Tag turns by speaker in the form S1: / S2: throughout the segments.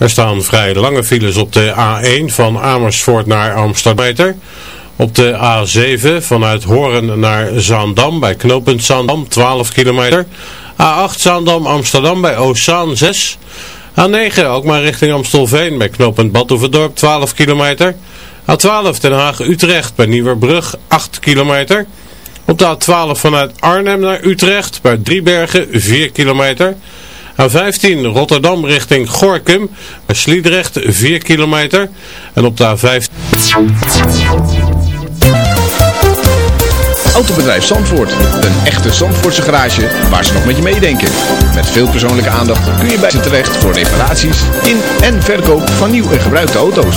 S1: Er staan vrij lange files op de A1 van Amersfoort naar Amsterdam. Op de A7 vanuit Horen naar Zaandam bij knooppunt Zaandam 12 kilometer. A8 Zaandam Amsterdam bij Ozaan 6. A9 ook maar richting Amstelveen bij knooppunt Badhoevedorp 12 kilometer. A12 Den Haag Utrecht bij Nieuwerbrug 8 kilometer. Op de A12 vanuit Arnhem naar Utrecht bij Driebergen 4 kilometer. A15 Rotterdam richting Gorkum. Bij Sliedrecht 4 kilometer. En op de A15...
S2: Autobedrijf Zandvoort. Een echte Zandvoortse garage waar ze nog met je meedenken. Met veel persoonlijke aandacht kun je bij ze terecht voor reparaties in en verkoop van nieuw en gebruikte auto's.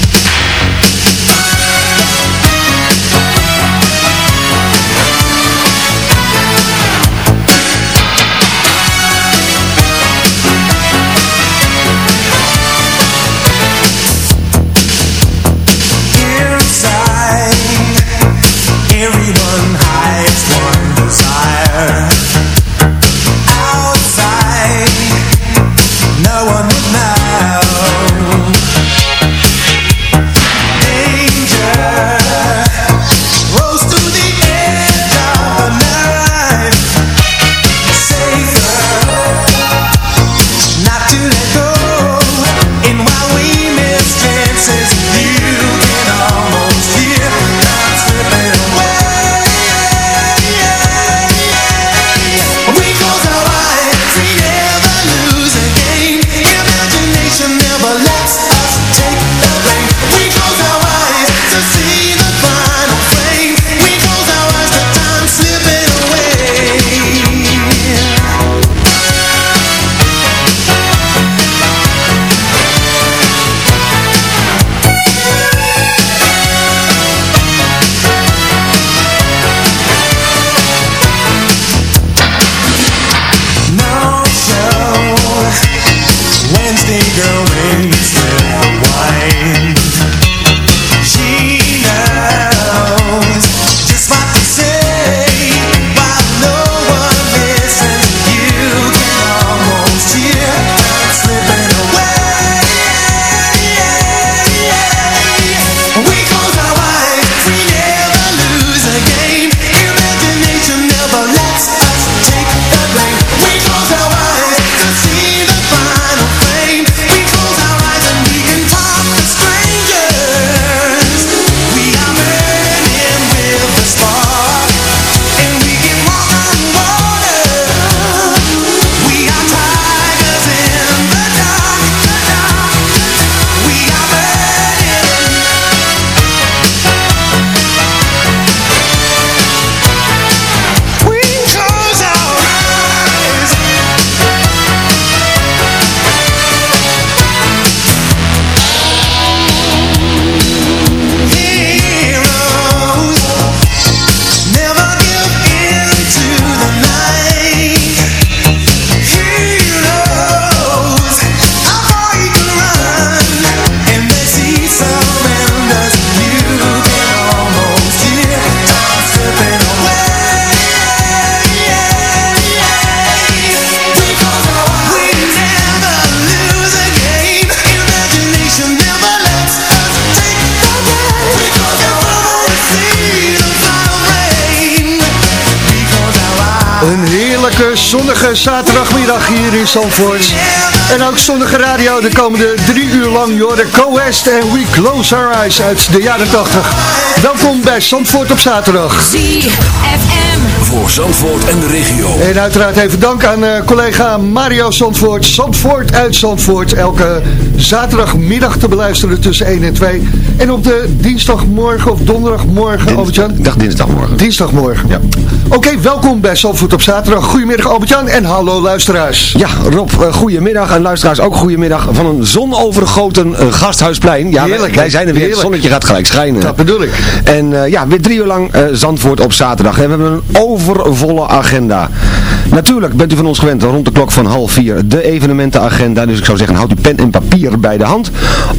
S3: Zonnige zaterdagmiddag hier in Zandvoort.
S4: En ook zonnige radio de komende drie uur lang. Jorden Co-West en We Close Our Eyes uit de jaren 80. Welkom bij Zandvoort op zaterdag.
S5: ZFM.
S6: Voor Zandvoort en de regio.
S4: En uiteraard even dank aan eh, collega Mario Zandvoort. Zandvoort uit Zandvoort. Elke zaterdagmiddag te beluisteren tussen 1 en 2. En op de dinsdagmorgen of donderdagmorgen, Albert-Jan?
S3: Ik dacht dinsdagmorgen.
S4: Dinsdagmorgen.
S3: Ja.
S4: Oké, welkom bij Zandvoort op zaterdag. Goedemiddag Albert-Jan en hallo luisteraars.
S3: Ja, Rob, uh, goedemiddag. En luisteraars ook goedemiddag van een zonovergoten uh, gasthuisplein. Ja,
S4: Heerlijk,
S3: wij, wij zijn er weer.
S4: heerlijk.
S3: Het zonnetje gaat gelijk schijnen.
S4: Dat bedoel ik.
S3: En uh, ja, weer drie uur lang Zandvoort op zaterdag. En we hebben een overvolle agenda. Natuurlijk bent u van ons gewend rond de klok van half vier de evenementenagenda. Dus ik zou zeggen, houd uw pen en papier bij de hand.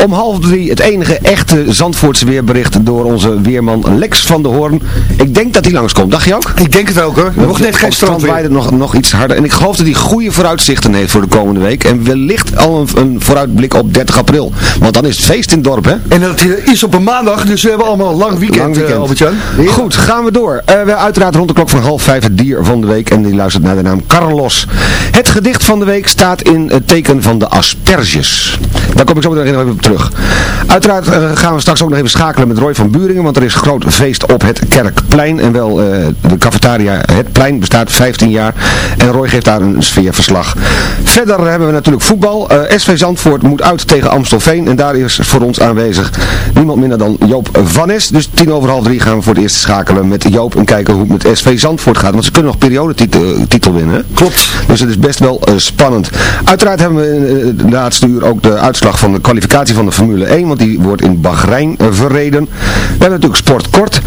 S3: Om half drie het enige echte Zandvoortse weerbericht door onze weerman Lex van der Hoorn. Ik denk dat hij langskomt. Dacht je ook?
S4: Ik denk het ook hoor. Nog net geen strand
S3: waaide nog, nog iets harder. En ik geloof dat hij goede vooruitzichten heeft voor de komende week. En wellicht al een, een vooruitblik op 30 april. Want dan is het feest in het dorp, hè?
S4: En dat is op een maandag, dus we hebben allemaal een lang weekend,
S3: Lang weekend.
S4: eh.
S3: Goed, gaan we door. Uh, we uiteraard rond de klok van half vijf het dier van de week. En die luistert naar de naam Carlos. Het gedicht van de week staat in het teken van de asperges. Daar kom ik zo meteen nog even op terug. Uiteraard uh, gaan we straks ook nog even schakelen met Roy van Buringen. Want er is groot feest op het Kerkplein. En wel uh, de cafetaria Het Plein bestaat 15 jaar. En Roy geeft daar een sfeerverslag. Verder hebben we natuurlijk voetbal. Uh, SV Zandvoort moet uit tegen Amstelveen. En daar is voor ons aanwezig niemand minder dan Joop van Nes. Dus tien over half drie gaan we voor het eerst schakelen met Joop. En kijken hoe het met SV Zandvoort gaat. Want ze kunnen nog periodetitel titel winnen.
S4: Klopt.
S3: Dus het is best wel spannend. Uiteraard hebben we in de laatste uur ook de uitslag van de kwalificatie van de Formule 1. Want die wordt in Bahrein uh, verreden. We hebben natuurlijk sport kort.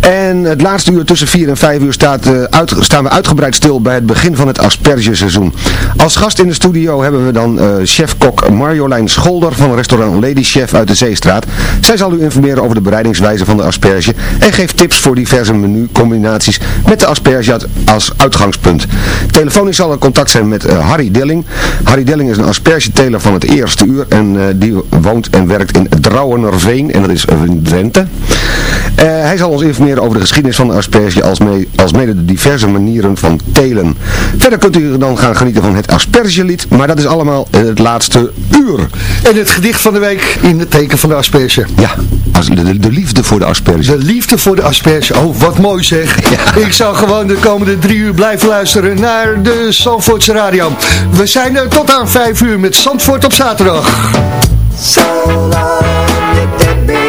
S3: En het laatste uur tussen 4 en 5 uur staat, uh, uit, staan we uitgebreid stil bij het begin van het aspergeseizoen. Als gast in de studio hebben we dan chef-kok Marjolein Scholder van restaurant Lady Chef uit de Zeestraat. Zij zal u informeren over de bereidingswijze van de asperge en geeft tips voor diverse menucombinaties met de asperge als uitgangspunt. Telefonisch zal er contact zijn met uh, Harry Dilling. Harry Dilling is een aspergeteler van het eerste uur en uh, die woont en werkt in Drouwenerveen en dat is in Drenthe. Uh, hij zal ons informeren over de geschiedenis van de asperge als, mee, als mede de diverse manieren van telen. Verder kunt u dan gaan genieten van het aspergelied, maar dat is allemaal het laatste uur.
S4: En het gedicht van de week in het teken van de asperge.
S3: Ja, de, de, de liefde voor de asperge.
S4: De liefde voor de asperge. Oh, wat mooi zeg. Ja. Ik zal gewoon de komende drie uur blijven luisteren naar de Zandvoortse radio. We zijn er tot aan vijf uur met Zandvoort op zaterdag.
S7: So that baby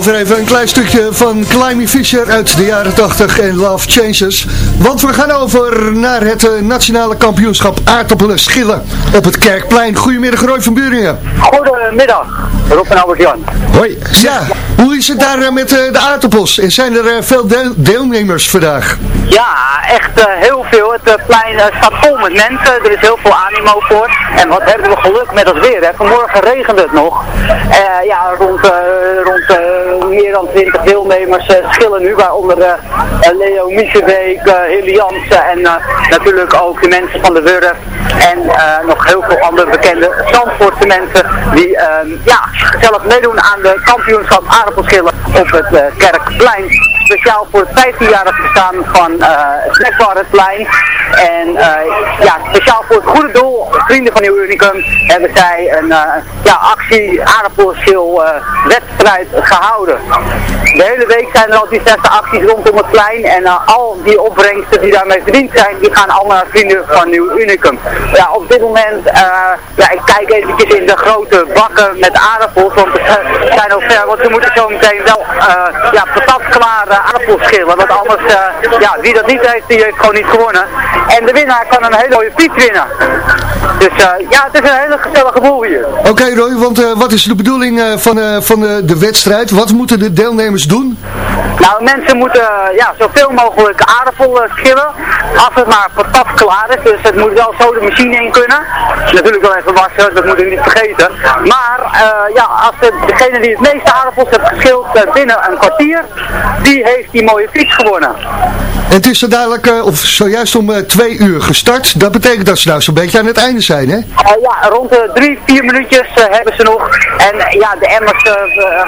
S4: Tot zover even een klein stukje van Climby Fisher uit de jaren 80 en Love Changes. Want we gaan over naar het eh, nationale kampioenschap aardappelen schillen op het Kerkplein. Goedemiddag Roy van Buringen.
S8: Goedemiddag, Rob en Albert-Jan.
S3: Hoi.
S4: Ja, hoe is het daar eh, met eh, de aardappels? En zijn er veel deel- deelnemers vandaag?
S8: Ja, echt heel Het eh, plein eh, staat vol met mensen. Er is heel veel animo voor. En wat hebben we geluk met het weer. Hè. Vanmorgen regende het nog. Eh, ja, rond, rond meer dan 20 deelnemers schillen nu. Waaronder Leo Miesebeek, Hilly Jansen en natuurlijk ook de mensen van de Wurf. En nog heel veel andere bekende Zandvoortse mensen die ja, gezellig meedoen aan de kampioenschap aardappelschillen op het Kerkplein. Speciaal voor het 15-jarig bestaan van eh Snackbar het. En eh, ja, speciaal voor het goede doel, Vrienden van Nieuw Unicum, hebben zij een eh, ja, actie aardappelschil eh, wedstrijd gehouden. De hele week zijn er al diverse acties rondom het plein en eh, al die opbrengsten die daarmee verdiend zijn, die gaan allemaal naar Vrienden van Nieuw Unicum. Ja, op dit moment, eh, ja, ik kijk eventjes in de grote bakken met aardappels, want we zijn al ver, want we moeten zo meteen wel eh ja, patatklare aardappels schillen, want anders, eh, ja, wie dat niet heeft, die heeft gewoon niet gewonnen. En de winnaar kan een hele mooie fiets winnen. Dus eh, ja, het is een hele gezellige boel hier.
S4: Oké Roy, want eh, wat is de bedoeling eh, van, eh, van de, wedstrijd? Wat moeten de deelnemers doen?
S8: Nou, mensen moeten eh, ja, zoveel mogelijk aardappel eh, schillen. Als het maar patat klaar is. Dus het moet wel zo de machine in kunnen. Natuurlijk wel even wassen, dat moeten we niet vergeten. Maar eh, ja, als de, degene die het meeste aardappels heeft geschild eh, binnen een kwartier, die heeft die mooie fiets gewonnen.
S4: En het is zo dadelijk, eh, of zojuist om eh, twee uur gestart. Dat betekent dat ze nou zo'n beetje aan het einde zijn, hè?
S8: Eh, ja, rond de drie, vier minuutjes hebben ze nog. En ja, de emmers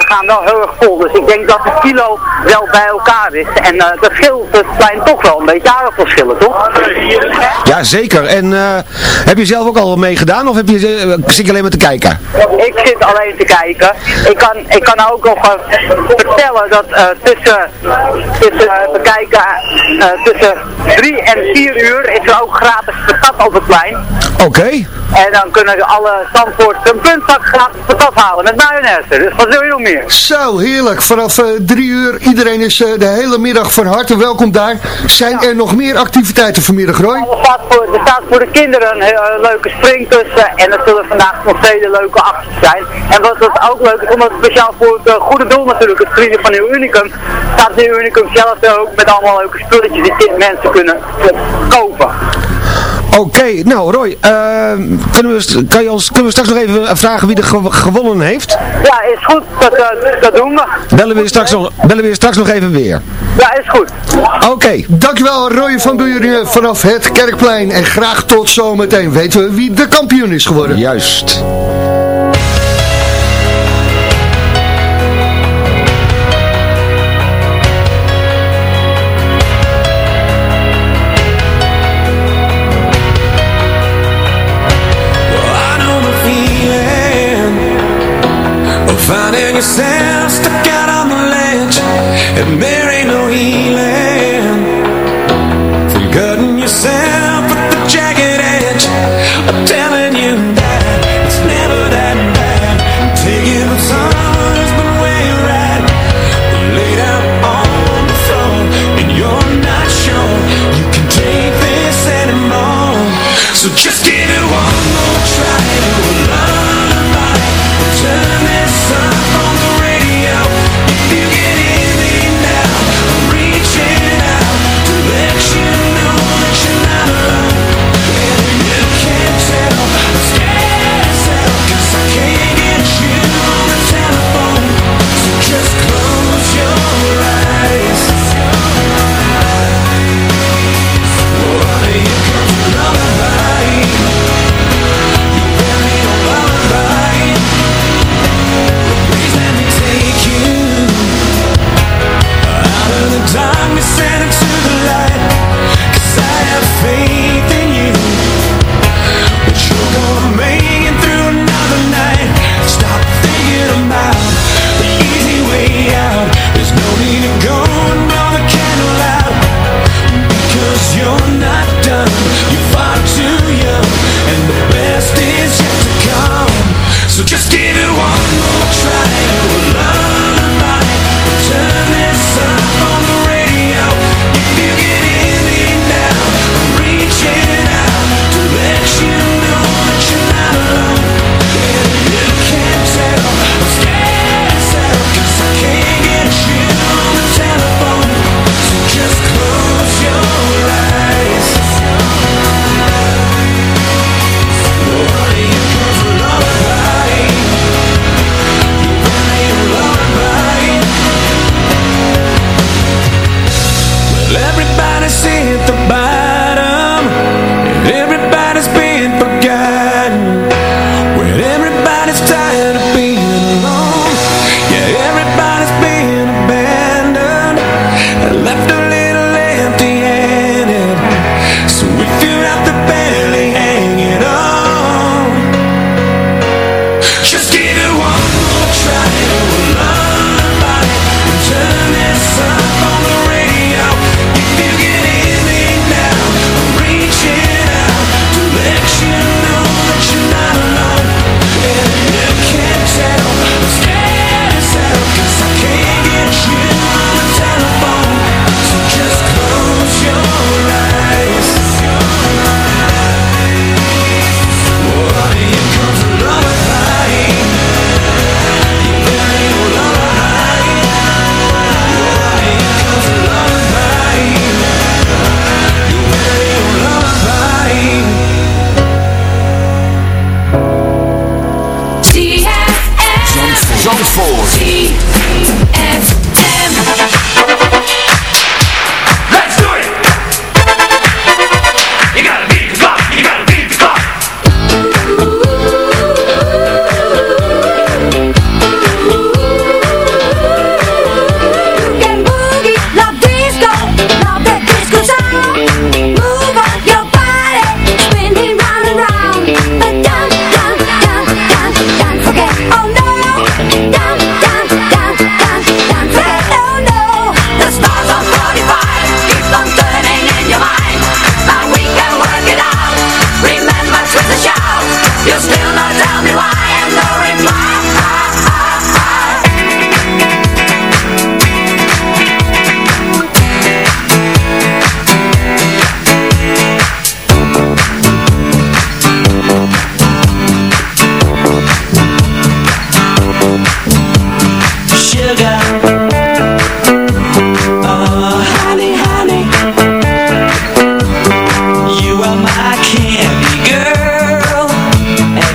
S8: gaan wel heel erg vol. Dus ik denk dat het kilo wel bij elkaar is. En eh, dat scheelt het plein toch wel een beetje aardappelschillen, toch?
S3: Ja, zeker. En eh, heb je zelf ook al meegedaan of heb je, zit je alleen maar te kijken?
S8: Ik zit alleen te kijken. Ik kan, ik kan ook nog vertellen dat eh, tussen, tussen eh, we kijken, eh, tussen drie en vier uur is er ook gratis patat op het plein.
S3: Oké.
S8: En dan kunnen alle Zandvoort een puntzak gratis patat halen met mayonaise. Dus wat wil je nog meer?
S4: Zo, heerlijk. Vanaf eh, drie uur, iedereen is eh, de hele middag van harte welkom daar. Zijn er nog meer activiteiten vanmiddag, Roy?
S8: Er staat voor, er staat voor de kinderen een eh, leuke springkussen en er zullen vandaag nog vele leuke acties zijn. En wat wat ook leuk is, omdat het speciaal voor het eh, goede doel natuurlijk, het vrienden van Nieuw Unicum, staat Nieuw Unicum zelf ook met allemaal leuke spulletjes die mensen kunnen kopen.
S3: Oké, nou Roy, eh, kunnen, we, kan je ons, kunnen we straks nog even vragen wie er ge- gewonnen heeft?
S8: Ja, is goed, dat, eh, dat doen we.
S3: Bellen we je straks nog, bellen we je straks nog even weer.
S8: Ja, is goed.
S3: Oké.
S4: Dankjewel Roy van Buren vanaf het Kerkplein. En graag tot zometeen weten we wie de kampioen is geworden.
S3: Juist.
S7: Yourself stuck out on the ledge, and there ain't no healing from cutting yourself at the jagged edge. I'm telling you that it's never that bad. Take it with someone who's been where you're at, laid out on the floor, and you're not sure you can take this anymore. So just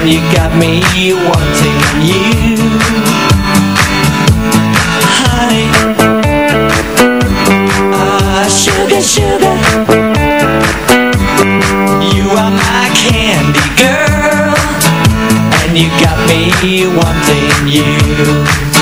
S7: you
S5: got me wanting you. Honey Ah, uh, sugar, sugar. You are my candy girl And you got me wanting you.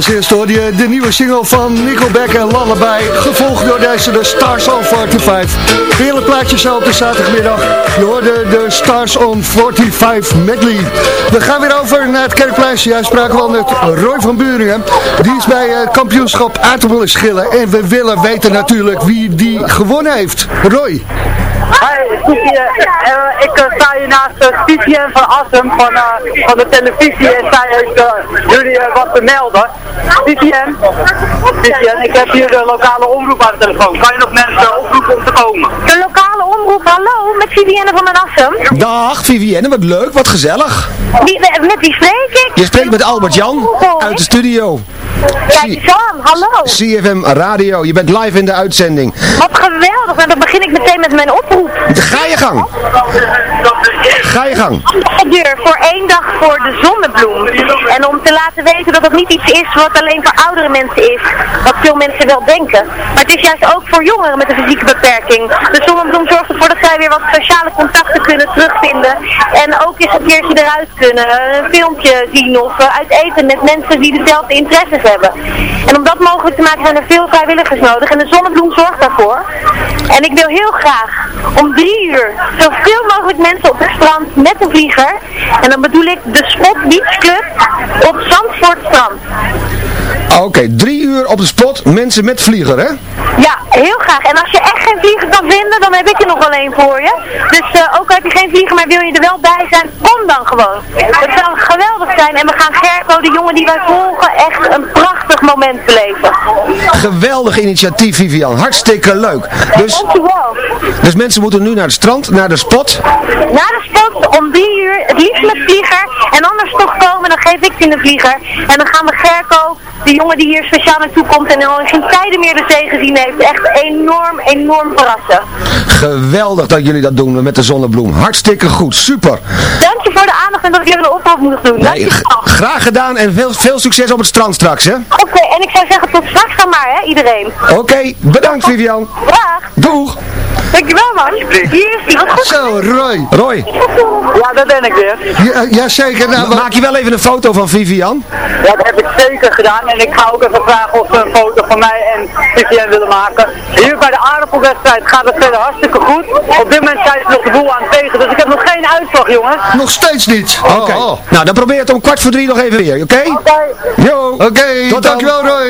S4: Als eerste hoorde je de nieuwe single van Nickelback en Lullaby, gevolgd door deze de Stars on 45. Heerlijk plaatje zo op de zaterdagmiddag. Je hoorde de Stars on 45 medley. We gaan weer over naar het Kerkplein. Juist spraken we al met Roy van Buringen. Die is bij het kampioenschap aardappelen schillen. En we willen weten natuurlijk wie die gewonnen heeft. Roy.
S8: Hi, Stevie, eh, eh, ik eh, sta hier naast uh, Stevie van Assem van, eh, van de televisie en zij heeft eh, jullie eh, wat te melden. Stevie, ik heb hier de lokale omroep aan de telefoon. Kan je nog mensen oproepen om te komen?
S9: De lokale omroep, hallo, met Vivienne van den Assem.
S3: Dag Vivienne, wat leuk, wat gezellig.
S9: Wie, met wie spreek ik?
S3: Je spreekt met Albert Jan uit de studio.
S9: Kijk eens aan, hallo.
S3: CFM Radio, je bent live in de uitzending.
S9: Wat geweldig, maar dan begin ik meteen met mijn oproep.
S3: Ga je gang. Ga je gang.
S9: Voor één dag voor de zonnebloem. En om te laten weten dat het niet iets is wat alleen voor oudere mensen is. Wat veel mensen wel denken. Maar het is juist ook voor jongeren met een fysieke beperking. De zonnebloem zorgt ervoor dat zij weer wat sociale contacten kunnen terugvinden. En ook eens een keertje eruit kunnen. Een filmpje zien of eh, uit eten met mensen die dezelfde interesses hebben. En om dat mogelijk te maken zijn er veel vrijwilligers nodig. En de zonnebloem zorgt daarvoor. En ik wil heel graag om drie uur zoveel mogelijk mensen op het strand met een vlieger. En dan bedoel ik de Spot Beach Club op Zandvoortstrand.
S3: Oké, drie uur op de spot, mensen met vlieger, hè?
S9: Ja, heel graag. En als je echt geen vlieger kan vinden, dan heb ik er nog wel één voor je. Dus eh, ook heb je geen vlieger, maar wil je er wel bij zijn, kom dan gewoon. Het zou geweldig zijn en we gaan Gerco, de jongen die wij volgen, echt een prachtig moment beleven.
S3: Geweldig initiatief, Vivian. Hartstikke leuk. Dus,
S9: Dankjewel.
S3: dus mensen moeten nu naar het strand, naar de spot.
S9: Na de spot om drie uur, het liefst met vlieger. En anders toch komen, dan geef ik je in de vlieger. En dan gaan we Gerco, de jongen die hier speciaal naartoe komt en al geen tijden meer de zee gezien heeft, echt enorm, enorm verrassen.
S3: Geweldig dat jullie dat doen met de zonnebloem. Hartstikke goed, super.
S9: Dank je voor de aandacht en dat ik even een oproep moet doen. Dank
S3: Nee,
S9: je
S3: g-
S9: wel.
S3: graag gedaan en veel, veel succes op het strand straks, hè?
S9: Oké, en ik zou zeggen tot straks dan maar, hè, iedereen.
S3: Oké, bedankt Vivian.
S9: Dag.
S3: Doeg.
S9: Dankjewel, man. Hier is goed.
S4: Zo, Roy.
S3: Roy,
S8: Ja, dat ben ik weer.
S4: Ja, jazeker. Nou,
S3: maak je wel even een foto van Vivian?
S8: Ja, dat heb ik zeker gedaan. En ik ga ook even vragen of ze een foto van mij en Vivienne willen maken. Hier bij de aardappelwedstrijd gaat het verder hartstikke goed. Op dit moment zijn ze nog de boel aan het tegen. Dus ik heb nog geen uitslag, jongens.
S4: nog steeds niet.
S3: Oké.
S4: Oh, oh.
S3: Nou, dan probeer het om kwart voor drie nog even weer, oké?
S8: Oké.
S3: Yo.
S4: Oké, dankjewel Roy.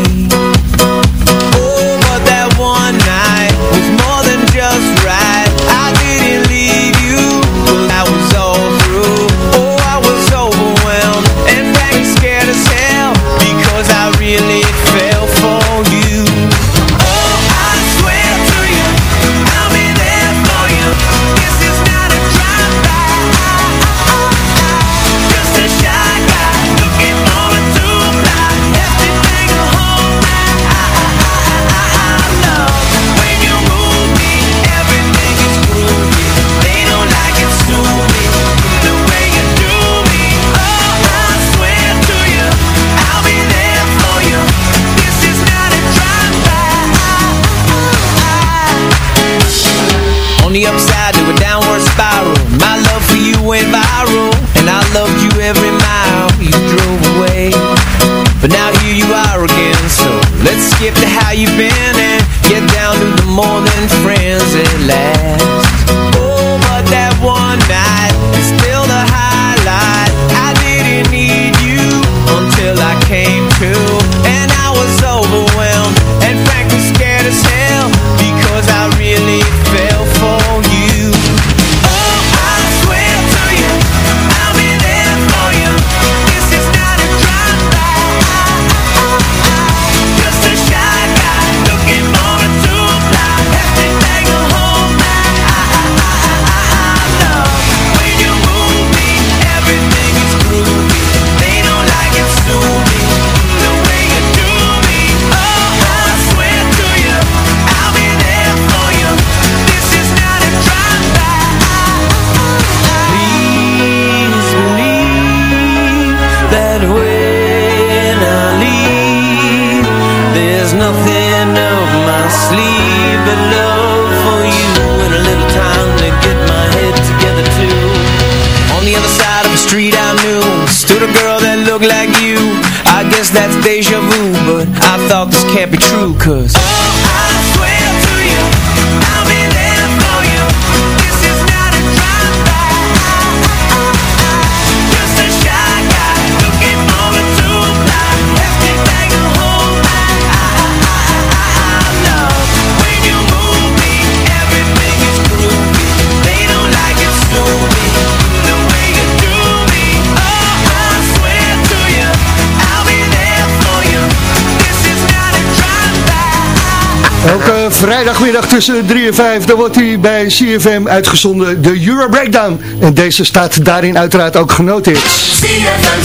S4: Elke vrijdagmiddag tussen 3 en 5, dan wordt hij bij CFM uitgezonden, de Euro Breakdown. En deze staat daarin uiteraard ook genoteerd.
S7: CFM.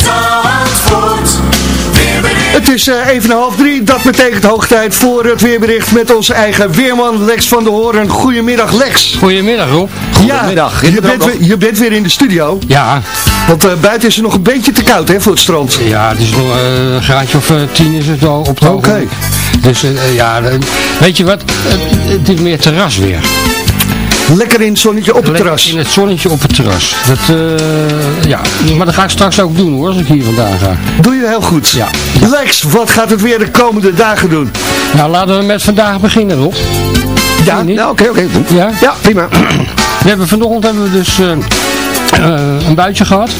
S4: Het is eh, even half drie, dat betekent hoog tijd voor het weerbericht met onze eigen weerman Lex van der Hoorn. Goedemiddag Lex.
S10: Goedemiddag Rob.
S3: Goedemiddag.
S4: Ja, je bent, weer, je bent weer in de studio,
S10: Ja,
S4: want eh, buiten is het nog een beetje te koud hè, voor het strand.
S10: ja het is nog eh, een graadje of eh, tien is het al op het
S4: Oké.
S10: Dus ja, weet je wat, het, het is meer terras weer.
S4: Lekker in het zonnetje op het
S10: Lekker
S4: terras.
S10: In het zonnetje op het terras. Dat, eh, ja, maar dat ga ik straks ook doen hoor, als ik hier vandaan ga.
S4: Doe je heel goed.
S10: Ja.
S4: Lex, wat gaat het weer de komende dagen doen?
S10: Nou, laten we met vandaag beginnen Rob.
S3: Ja,
S10: niet?
S3: nou, oké, oké.
S10: Ja?
S3: Ja, prima.
S10: We hebben vanochtend hebben we dus eh, eh, een buitje gehad.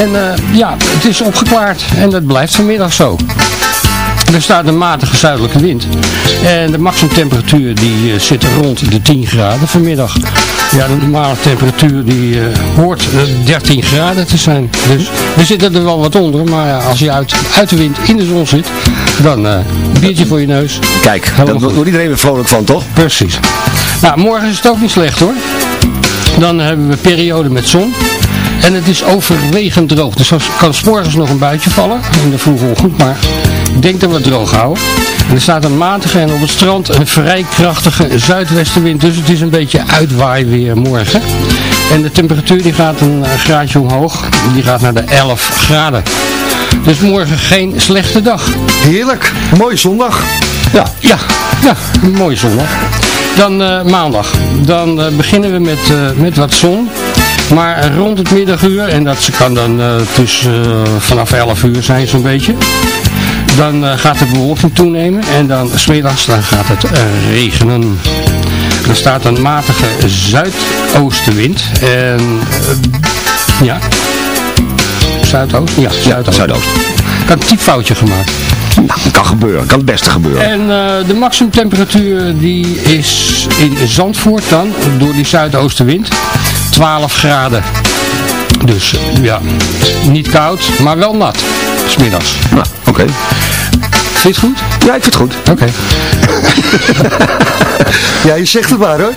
S10: En ja, het is opgeklaard en dat blijft vanmiddag zo. Er staat een matige zuidelijke wind. En de maximumtemperatuur die eh, zit rond de 10 graden vanmiddag. Ja, de normale temperatuur die eh, hoort eh, 13 graden te zijn. Dus we zitten er wel wat onder. Maar ja, als je uit, uit de wind in de zon zit, dan eh, een biertje voor je neus.
S3: Kijk, daar
S10: goed.
S3: wordt iedereen weer vrolijk van, toch?
S10: Precies. Nou, morgen is het ook niet slecht hoor. Dan hebben we periode met zon. En het is overwegend droog. Dus er kan 's morgens nog een buitje vallen in de vroege ochtend. Maar ik denk dat we het droog houden. En er staat een matige en op het strand een vrij krachtige zuidwestenwind. Dus het is een beetje uitwaai weer morgen. En de temperatuur die gaat een eh, graadje omhoog. Die gaat naar de 11 graden. Dus morgen geen slechte dag.
S4: Heerlijk, mooie zondag.
S10: Ja, ja, ja, een mooie zondag. Dan eh, maandag. Dan eh, beginnen we met, met wat zon. Maar rond het middaguur, en dat kan dan tussen vanaf 11 uur zijn zo'n beetje. Dan eh, gaat de bewolking toenemen en dan smiddags dan gaat het eh, regenen. Er staat een matige zuidoostenwind. En eh, ja, zuidoost? Ja, zuidoost.
S3: Zuidoost.
S10: Ik had een typfoutje gemaakt.
S3: Nou, dat kan gebeuren. Kan het beste gebeuren.
S10: En eh, de maximumtemperatuur die is in Zandvoort dan, door die zuidoostenwind, 12 graden. Dus ja, niet koud, maar wel nat, smiddags.
S3: Nou, oké.
S10: Vind je het goed?
S3: Ja, ik vind het goed.
S10: Oké.
S4: Ja, je zegt het maar hoor.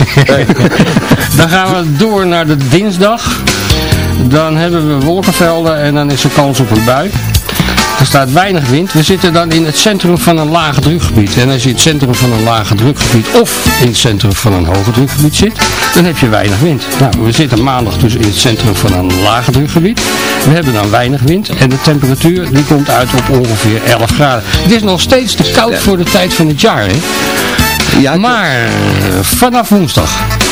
S10: Dan gaan we door naar de dinsdag. Dan hebben we wolkenvelden en dan is er kans op een bui. Er staat weinig wind. We zitten dan in het centrum van een lage drukgebied. En als je in het centrum van een lage drukgebied of in het centrum van een hoge drukgebied zit, dan heb je weinig wind. Nou, we zitten maandag dus in het centrum van een lage drukgebied. We hebben dan weinig wind en de temperatuur die komt uit op ongeveer 11 graden. Het is nog steeds te koud voor de tijd van het jaar, hè?
S3: Ja,
S10: Maar vanaf woensdag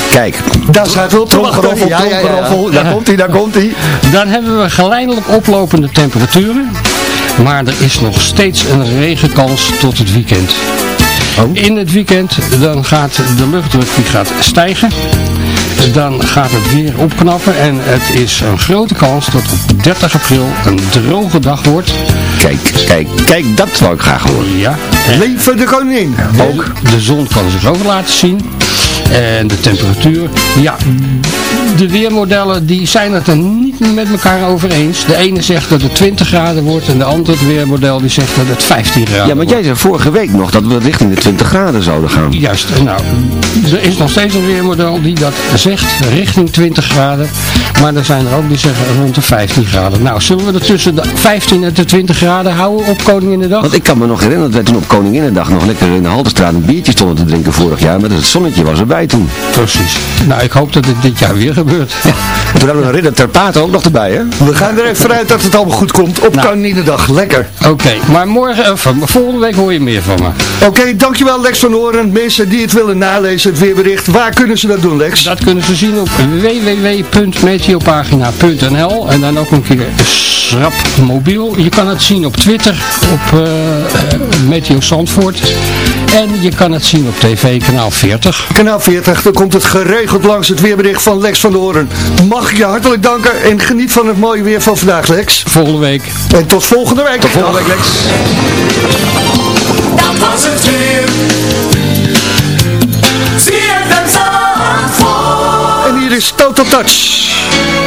S3: Kijk.
S4: Daar zaten we op te wachten.
S3: Tromgeroffel,
S4: Ja, ja, ja.
S3: Daar komt hij, daar komt hij.
S10: Dan hebben we geleidelijk oplopende temperaturen. Maar er is nog steeds een regenkans tot het weekend. In het weekend dan gaat de luchtdruk die gaat stijgen. Dan gaat het weer opknappen en het is een grote kans dat op 30 april een droge dag wordt.
S3: Kijk, kijk, kijk, dat zou ik graag horen.
S10: Ja,
S4: Leven de koningin.
S10: ook de zon kan zich ook laten zien. En de temperatuur, ja, de weermodellen die zijn het er niet met elkaar over eens. De ene zegt dat het 20 graden wordt en de andere weermodel die zegt dat het 15 graden
S3: Ja, want
S10: wordt.
S3: jij zei vorige week nog dat we richting de 20 graden zouden gaan.
S10: Juist, nou, er is nog steeds een weermodel die dat zegt, richting 20 graden. Maar er zijn er ook die zeggen rond de 15 graden. Nou, zullen we er tussen de 15 en de 20 graden houden op Koninginnedag?
S3: Want ik kan me nog herinneren dat wij toen op Koninginnedag nog lekker in de Haltestraat een biertje stonden te drinken vorig jaar. Maar het zonnetje was erbij toen.
S10: Precies. Nou, ik hoop dat het dit jaar weer gebeurt gebeurd.
S3: Ja. We een ridder ter paten ook nog erbij, hè?
S11: We gaan er even vanuit dat het allemaal goed komt. Op
S10: nou.
S11: Koninginnedag, lekker.
S10: Oké, maar morgen, eh, volgende week hoor je meer van me.
S11: Oké, dankjewel Lex van Horen. Mensen die het willen nalezen, het weerbericht. Waar kunnen ze dat doen, Lex?
S10: Dat kunnen ze zien op www.meteopagina.nl En dan ook een keer schrap mobiel. Je kan het zien op Twitter, op uh, Meteo Zandvoort. En je kan het zien op tv, kanaal 40.
S11: Kanaal 40, dan komt het geregeld langs het weerbericht van Lex van de Oren. Mag je hartelijk danken en geniet van het mooie weer van vandaag, Lex.
S10: Volgende week.
S11: En tot volgende week.
S3: Tot volgende week, Lex.
S5: Dat was het weer. Zie het
S11: en hier is Total Touch.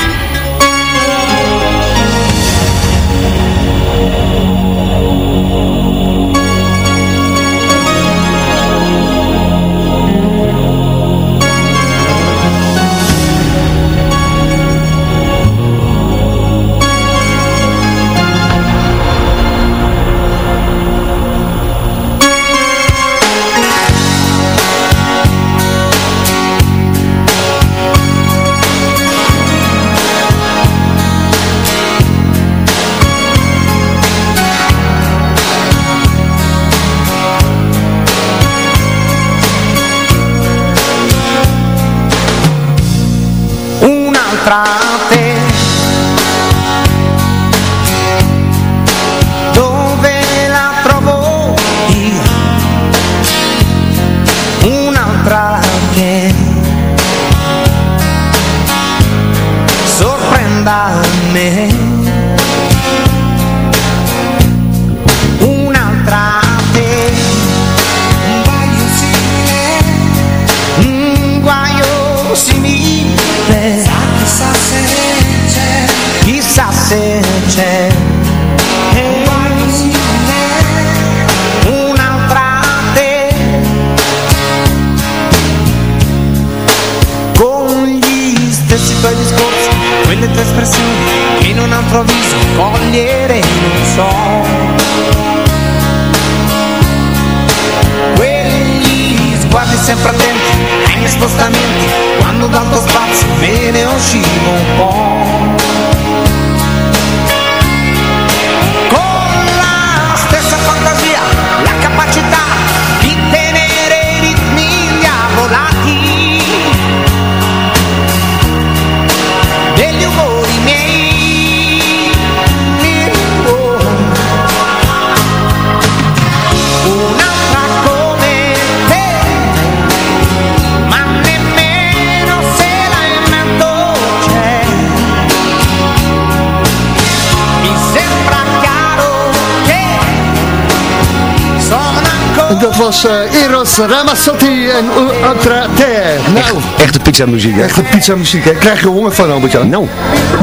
S4: was eh, Eros Ramazzotti en Ultra Te. Nou,
S3: Echte pizzamuziek, hè?
S4: echte pizzamuziek. hè. Krijg je honger van, Albert-Jan?
S3: Nou,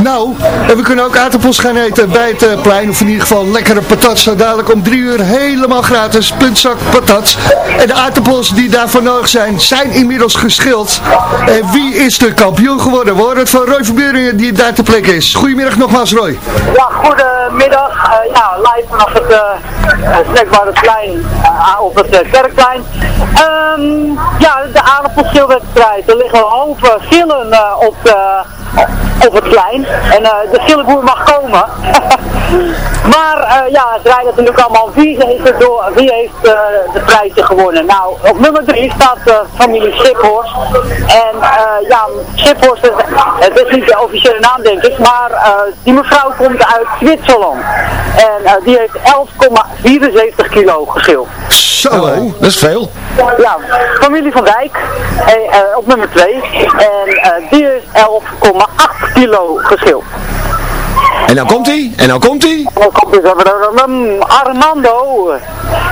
S4: Nou, en we kunnen ook aardappels gaan eten bij het eh, plein. Of in ieder geval lekkere patats. Zo dadelijk om drie uur helemaal gratis. Puntzak patats. En de aardappels die daarvoor nodig zijn, zijn inmiddels geschild. En wie is de kampioen geworden? We horen het van Roy Verburingen die daar ter plekke is. Goedemiddag nogmaals, Roy.
S8: Ja, goedemiddag. Eh, ja, live vanaf het uh, snackbar het plein eh, op het eh, kerkplein. Ehm, ja, de aardappelschilwedstrijd. Er liggen hopen gillen eh, op, de, op het plein. En eh, de gillenboer mag komen. maar eh, ja, het rijdt natuurlijk allemaal. Wie heeft, er door, wie heeft eh, de prijzen gewonnen? Nou, op nummer 3 staat de familie Schiphorst. En eh, ja, Schiphorst, is- het is niet de officiële naam denk ik, maar eh, die mevrouw komt uit Zwitserland. En eh, die heeft 11,74 kilo geschild.
S4: Zo,
S3: oh, dat is veel.
S8: Ja, familie van Dijk eh, eh, op nummer 2. En eh, die is 11,8 kilo geschild.
S3: En nou komt hij, en nou komt hij.
S8: Dan komt um, Armando.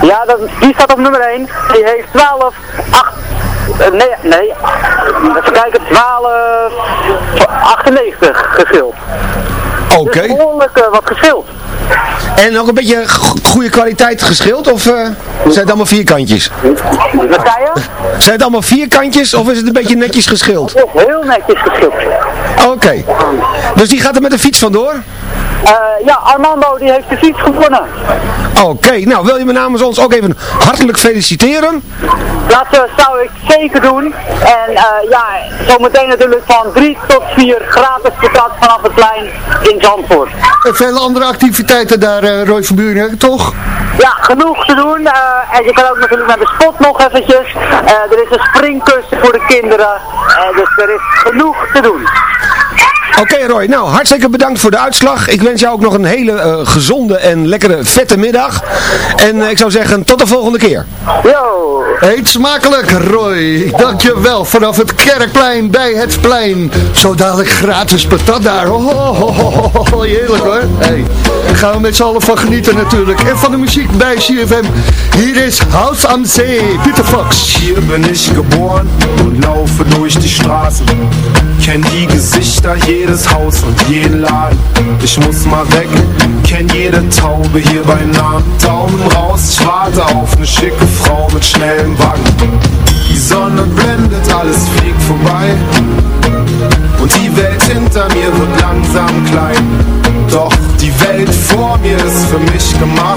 S8: Ja, dat, die staat op nummer 1. Die heeft 12, 8, eh, nee, nee, even kijken, 12, 98 geschild.
S3: Oké.
S8: Dus behoorlijk eh, wat geschild.
S3: En ook een beetje go- goede kwaliteit geschild, of eh, zijn het allemaal vierkantjes?
S8: Wat zei je?
S3: Zijn het allemaal vierkantjes, of is het een beetje netjes geschild?
S8: Heel netjes geschild.
S3: Oké. Dus die gaat er met de fiets vandoor?
S8: Eh, ja, Armando die heeft de fiets gewonnen.
S3: Oké, nou wil je me namens ons ook even hartelijk feliciteren?
S8: Dat eh, zou ik zeker doen. En eh, ja, zometeen natuurlijk van 3 tot 4 gratis patat vanaf het plein in Zandvoort.
S4: En vele andere activiteiten daar, eh, Roy Verburingen, toch?
S8: Ja, genoeg te doen. en je kan ook natuurlijk naar de spot nog eventjes. Er is een springkussen voor de kinderen. Dus er is genoeg te doen.
S3: Oké Roy, nou hartstikke bedankt voor de uitslag. Ik wens jou ook nog een hele eh, gezonde en lekkere vette middag. En eh, ik zou zeggen, tot de volgende keer.
S8: Yo!
S4: Eet smakelijk, Roy. Dankjewel. Vanaf het Kerkplein bij het plein. Zo dadelijk gratis patat daar. Oh, oh, heerlijk hoor. Hey. Daar gaan we met z'n allen van genieten natuurlijk. En van de muziek bij CFM. Hier is House am Zee, Peter Fox.
S12: Hier bin ich geboren und laufe durch die Straßen. Kenn die Gesichter, jedes Haus und jeden Laden. Ich muss mal weg, kenn jede Taube hier bei Namen. Daumen raus, ich warte auf eine schicke Frau mit schnellem Wagen. Die Sonne blendet, alles fliegt vorbei. Und die Welt hinter mir wird langsam klein. Doch die Welt vor mir ist für mich gemacht.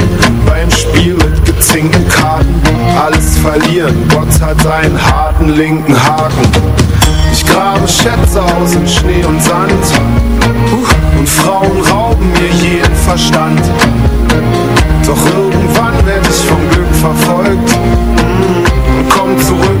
S12: gezinkten Karten. Alles verlieren, Gott hat einen harten linken Haken. Ich grabe Schätze aus in Schnee und Sand. Und Frauen rauben mir jeden Verstand. Doch irgendwann werd ich vom Glück verfolgt und komm zurück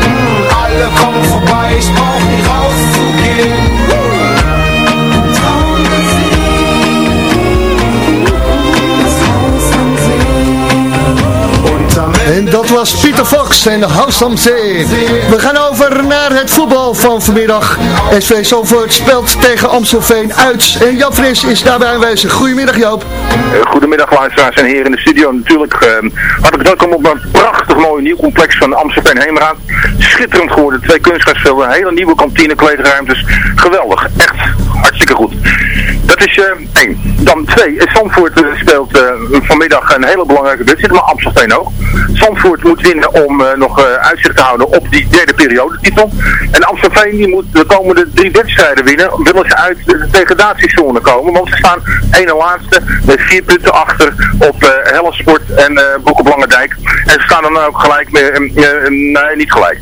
S12: Alle kommen vorbei, ich brauch nie rauszugehen.
S4: En dat was Pieter Fox en House on Zee. We gaan over naar het voetbal van vanmiddag. SV Zandvoort speelt tegen Amstelveen uit. En Jan Fris is daarbij aanwezig. Goedemiddag Joop.
S13: Eh, Goedemiddag luisteraars en heren in de studio. Natuurlijk uh, hartelijk welkom op een prachtig mooi nieuw complex van Amstelveen Heemraad. Schitterend geworden. Twee kunstgrasvelden, een hele nieuwe kantine, kleedruimtes. Geweldig. Echt hartstikke goed. Is eh, één. Dan twee. eh, Zandvoort eh, speelt eh, vanmiddag een hele belangrijke wedstrijd, maar Amstelveen ook. Zandvoort moet winnen om nog uitzicht te houden op die derde periodetitel. En Amstelveen die moet de komende drie wedstrijden winnen, willen ze uit de degradatiezone komen. Want ze staan één en laatste met vier punten achter op eh Hellesport en eh Broek op Langendijk. En ze staan dan ook gelijk met, nee niet gelijk.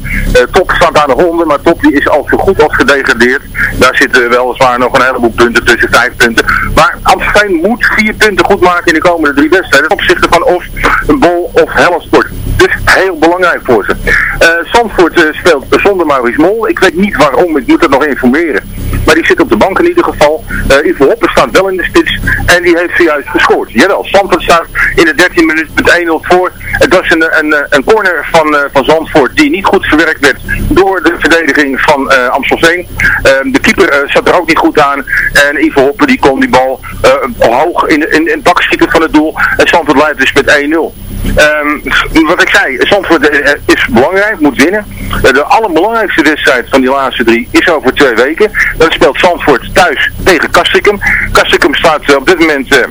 S13: Top staat aan de honden, maar Top die is al zo goed als gedegradeerd. Daar zitten weliswaar nog een heleboel punten tussen, vijf punten. Maar Amstelveen moet vier punten goed maken in de komende drie wedstrijden. Ten opzichte van of een Bol of Hellesport. Dus heel belangrijk voor ze. Eh Zandvoort eh, speelt zonder Maurice Mol. Ik weet niet waarom, ik moet het nog informeren. Maar die zit op de bank in ieder geval. Eh Ivo Hoppen staat wel in de spits. En die heeft zojuist gescoord. Jawel, Zandvoort staat in de 13 minuten met 1-0 voor. Het was een, een, een corner van, van Zandvoort die niet goed verwerkt werd door de verdediging van Amstelveen. Eh, de keeper zat er ook niet goed aan. En Ivo Hoppen die kon die bal eh, hoog in, in, in het bak schieten van het doel. En Zandvoort leidt dus met 1-0. Ehm, wat ik zei, Zandvoort eh, is belangrijk, moet winnen. Eh, de allerbelangrijkste wedstrijd van die laatste drie is over twee weken. Dan speelt Zandvoort thuis tegen Castricum. Castricum staat eh, op dit moment... eh,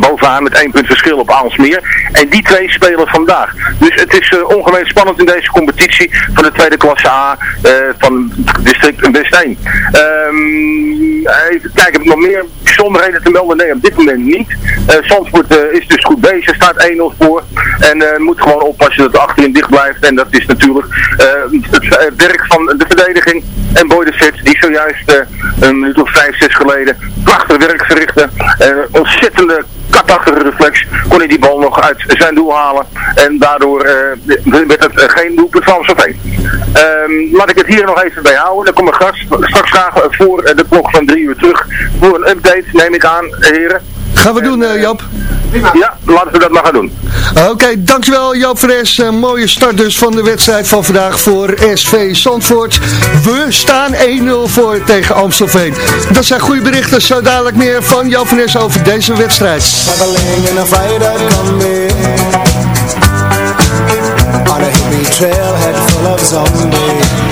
S13: bovenaan met één punt verschil op Aalsmeer. En die twee spelen vandaag. Dus het is eh, ongemeen spannend in deze competitie van de tweede klasse A eh, van district West 1. Ehm, even kijken, heb ik nog meer bijzonderheden te melden? Nee, op dit moment niet. Eh eh, is dus goed bezig, staat 1-0 voor. En eh, moet gewoon oppassen dat de achterin dicht blijft. En dat is natuurlijk eh, het eh, werk van de verdediging. En Boy die zojuist eh, een minuut of vijf, zes geleden prachtig werk verrichtte. Eh, ontzettende katachtige reflex kon hij die bal nog uit zijn doel halen. En daardoor eh, werd het eh, geen doelpunt van Amstelveen. Ehm laat ik het hier nog even bij houden. Dan kom ik straks, straks graag voor eh, de klok van drie uur terug. Voor een update neem ik aan, heren.
S4: Gaan we doen eh, Joop.
S13: Ja, laten we dat maar gaan doen.
S4: Oké, dankjewel Joop Fres. Een mooie start dus van de wedstrijd van vandaag voor SV Zandvoort. We staan 1-0 voor tegen Amstelveen. Dat zijn goede berichten. Zo dadelijk meer van Joop Fres over deze wedstrijd.
S7: Traveling in a freighter combi On a hippie trailhead full of zombies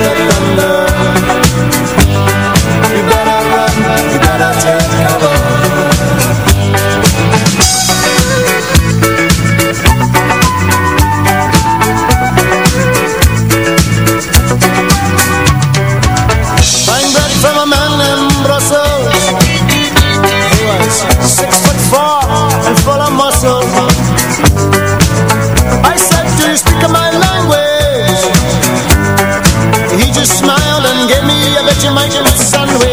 S4: Jamaican sun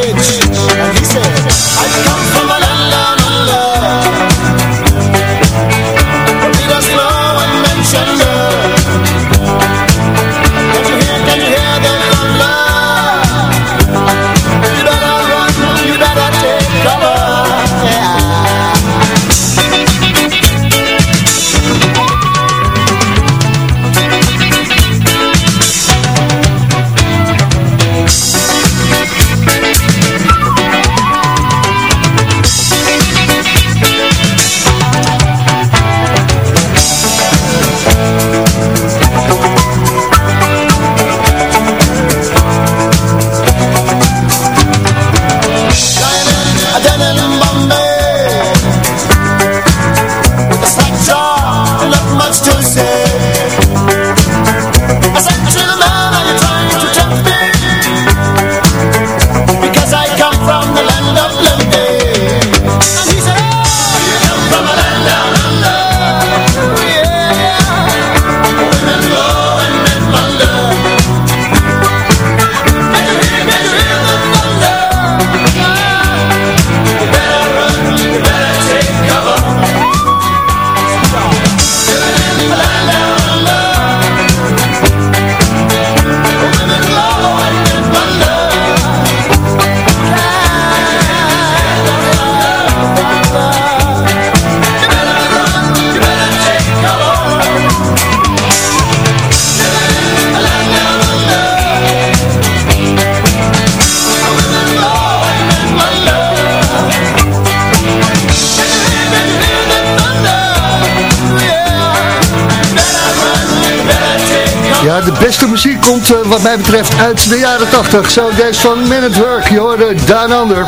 S4: wat mij betreft uit de jaren 80. Zo deze van Man at Work, je hoorde Down Under.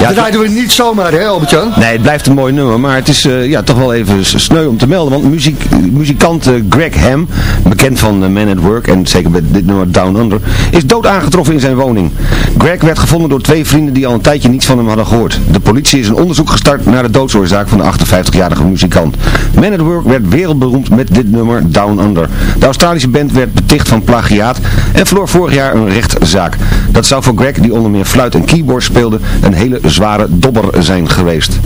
S4: Ja, dat rijden we niet zomaar, hè Albert-Jan?
S3: Nee, het blijft een mooi nummer, maar het is eh, ja, toch wel even sneu om te melden. Want muziek, muzikant eh, Greg Ham, bekend van eh, Man at Work en zeker bij dit nummer Down Under, is dood aangetroffen in zijn woning. Greg werd gevonden door twee vrienden die al een tijdje niets van hem hadden gehoord. De politie is een onderzoek gestart naar de doodsoorzaak van de 58-jarige muzikant. Man at Work werd wereldberoemd met dit nummer Down Under. De Australische band werd beticht van plagiaat en verloor vorig jaar een rechtszaak. Dat zou voor Greg, die onder meer fluit en keyboard speelde, een hele zware dobber zijn geweest.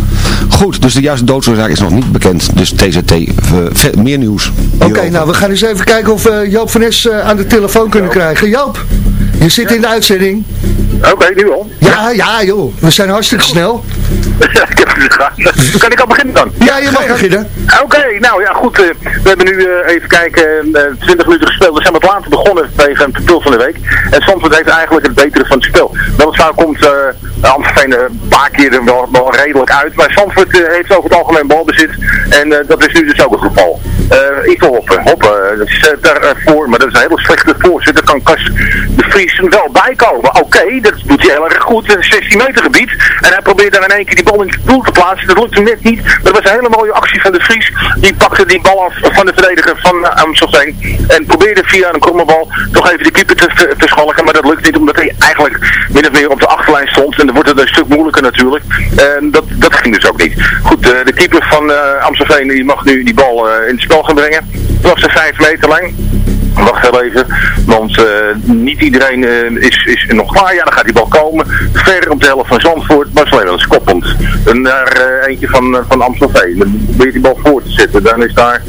S3: Goed, dus de juiste doodsoorzaak is nog niet bekend. Dus TZT, eh, ve- meer nieuws.
S4: Oké, nou we gaan eens even kijken of we Joop van Es eh, aan de telefoon kunnen krijgen. Joop, je zit in de uitzending.
S13: Oké, nu al.
S4: Ja, ja joh, we zijn hartstikke snel.
S13: Ik heb het gedaan. Kan ik al beginnen dan?
S4: Ja, je mag beginnen.
S13: Oké, nou ja goed. eh, we hebben nu eh, even kijken, eh 20 minuten gespeeld. We zijn wat later begonnen tegen het spel van de week. En Zandvoort heeft eigenlijk het betere van het spel. Weliswaar komt uh, Amstelveen een paar keer er wel, wel redelijk uit. Maar Zandvoort eh, heeft over het algemeen balbezit. En eh, dat is nu dus ook het geval. Eh Ivo Hoppen, Hoppen, dat eh, daarvoor, maar dat is een hele slechte voorzitter. Kan Kas de Vries wel bij komen. Oké, dat doet hij heel erg goed. Het is 16 meter gebied. En hij probeert dan in één keer die bal in het doel te plaatsen. Dat lukt hem net niet. Maar dat was een hele mooie actie van de Vries. Die pakte die bal af van de verdediger van eh, Amstelveen. En probeerde via een kromme bal toch even de keeper te, te, schalken. Maar dat lukt niet omdat hij eigenlijk min of meer op de achterlijn stond. En wordt het een stuk moeilijker natuurlijk. En dat, dat ging dus ook niet. Goed, eh, de keeper van uh, Amstelveen die mag nu die bal uh, in het spel gaan brengen. Het was een 5 meter lijn. Wacht heel even, want uh, niet iedereen uh, is, is nog klaar. Ja, dan gaat die bal komen. Ver op de helft van Zandvoort, maar alleen wel skoppend. En naar uh, eentje van, van Amstelveen. Dan probeert die bal voor te zetten. Dan is daar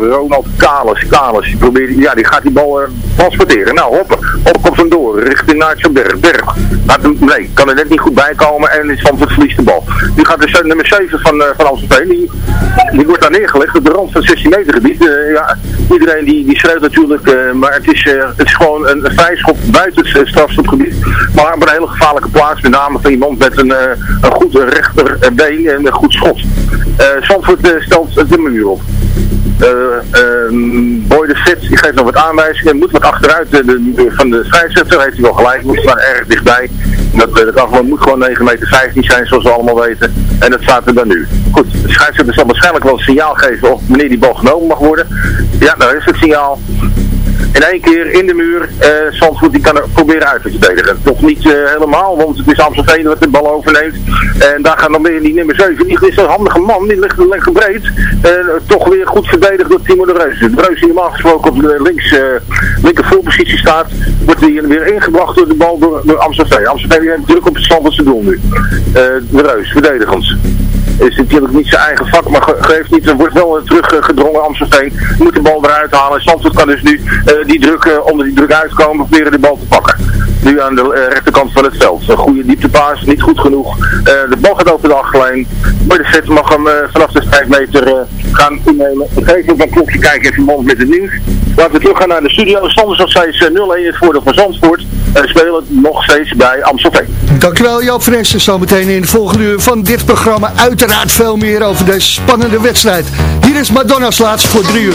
S13: Ronald Kalis. Kalis, probeert, ja, die gaat die bal transporteren. Nou, hoppen. Hop komt hem door, richting Naartje Berg. Berg. Nee, kan er net niet goed bij komen en Zandvoort verliest de bal. Nu gaat de nummer 7 van, van Amstelveen, die, die wordt daar neergelegd op de rand van 16 meter gebied. ja, iedereen die die schreeuwt natuurlijk, uh, maar het is, uh, het is gewoon een, vrijschop buiten het strafstopgebied. Maar op een hele gevaarlijke plaats, met name van iemand met een, een goed rechterbeen en een goed schot. Zandvoort stelt de muur op. Boy de Fit, die geeft nog wat aanwijzingen, moet wat achteruit de, de, van de scheidsrechter, heeft hij wel gelijk, moet staan erg dichtbij. Dat, dat afstand moet gewoon 9 meter 15 zijn, zoals we allemaal weten. En dat staat er dan nu. Goed, de scheidsrechter zal waarschijnlijk wel een signaal geven of wanneer die bal genomen mag worden. Ja, daar is het signaal. In één keer in de muur, uh, die kan er proberen uit te verdedigen. Toch niet uh, helemaal, want het is Amstelveen dat de bal overneemt. En daar gaat dan weer die nummer 7. Die is een handige man, die ligt lekker breed. En uh, toch weer goed verdedigd door Timo de Reus. De Reus die normaal gesproken op de links, linker staat, wordt die weer ingebracht door de bal door, door Amstelveen. Amstelveen heeft druk op het zijn doel nu. de Reus, verdedigend is natuurlijk niet zijn eigen vak, maar ge geeft niet. Er wordt wel teruggedrongen Amstelveen. Moet de bal eruit halen. Zandvoort kan dus nu uh, die druk, uh, onder die druk uitkomen, proberen de bal te pakken. Nu aan de uh, rechterkant van het veld. Een goede dieptepaas, niet goed genoeg. de bal gaat over de achterlijn. Maar de set mag hem vanaf de 5 meter gaan innemen. Even op mijn klokje kijken in verband met het nieuws. Laten we terug gaan naar de studio. Stand is nog steeds 0-1 in het voordeel van Zandvoort. En spelen nog steeds bij Amstelveen.
S4: Dankjewel Joop Fressen. Zometeen in de volgende uur van dit programma uiteraard veel meer over deze spannende wedstrijd. Hier is Madonna's laatste voor drie uur.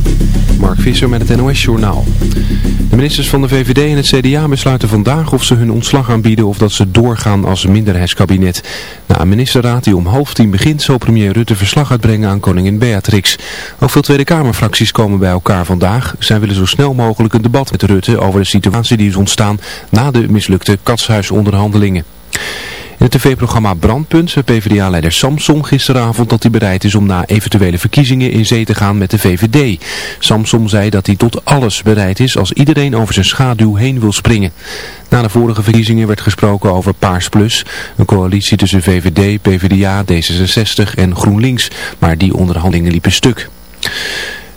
S14: Mark Visser met het NOS-journaal. De ministers van de VVD en het CDA besluiten vandaag of ze hun ontslag aanbieden of dat ze doorgaan als minderheidskabinet. Na een ministerraad die om half tien begint zal premier Rutte verslag uitbrengen aan koningin Beatrix. Ook veel Tweede Kamerfracties komen bij elkaar vandaag. Zij willen zo snel mogelijk een debat met Rutte over de situatie die is ontstaan na de mislukte katshuisonderhandelingen. In het tv-programma Brandpunt zei PvdA-leider Samson gisteravond dat hij bereid is om na eventuele verkiezingen in zee te gaan met de VVD. Samson zei dat hij tot alles bereid is als iedereen over zijn schaduw heen wil springen. Na de vorige verkiezingen werd gesproken over Paars Plus, een coalitie tussen VVD, PvdA, D66 en GroenLinks, maar die onderhandelingen liepen stuk.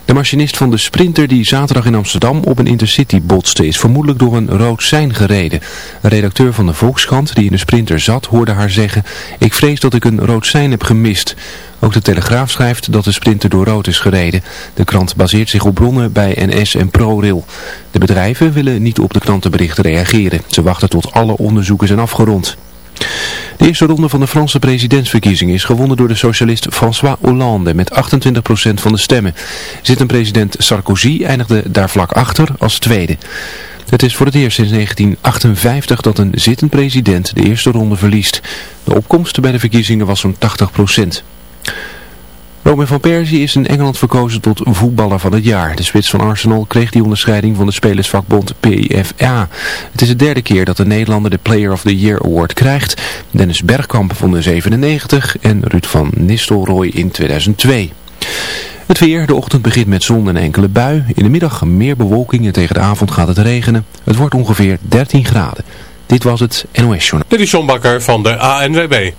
S14: De machinist van de Sprinter die zaterdag in Amsterdam op een intercity botste is vermoedelijk door een rood sein gereden. Een redacteur van de Volkskrant die in de Sprinter zat hoorde haar zeggen, ik vrees dat ik een rood sein heb gemist. Ook de Telegraaf schrijft dat de Sprinter door rood is gereden. De krant baseert zich op bronnen bij NS en ProRail. De bedrijven willen niet op de krantenberichten reageren. Ze wachten tot alle onderzoeken zijn afgerond. De eerste ronde van de Franse presidentsverkiezingen is gewonnen door de socialist François Hollande met 28% van de stemmen. Zittend president Sarkozy eindigde daar vlak achter als tweede. Het is voor het eerst sinds 1958 dat een zittend president de eerste ronde verliest. De opkomst bij de verkiezingen was zo'n 80%. Robin van Persie is in Engeland verkozen tot voetballer van het jaar. De spits van Arsenal kreeg die onderscheiding van de spelersvakbond PFA. Het is de derde keer dat de Nederlander de Player of the Year Award krijgt. Dennis Bergkamp van de 97 en Ruud van Nistelrooy in 2002. Het weer, de ochtend begint met zon en enkele bui. In de middag meer bewolking en tegen de avond gaat het regenen. Het wordt ongeveer 13 graden. Dit was het NOS Journal.
S1: Dit is John Bakker van de ANWB.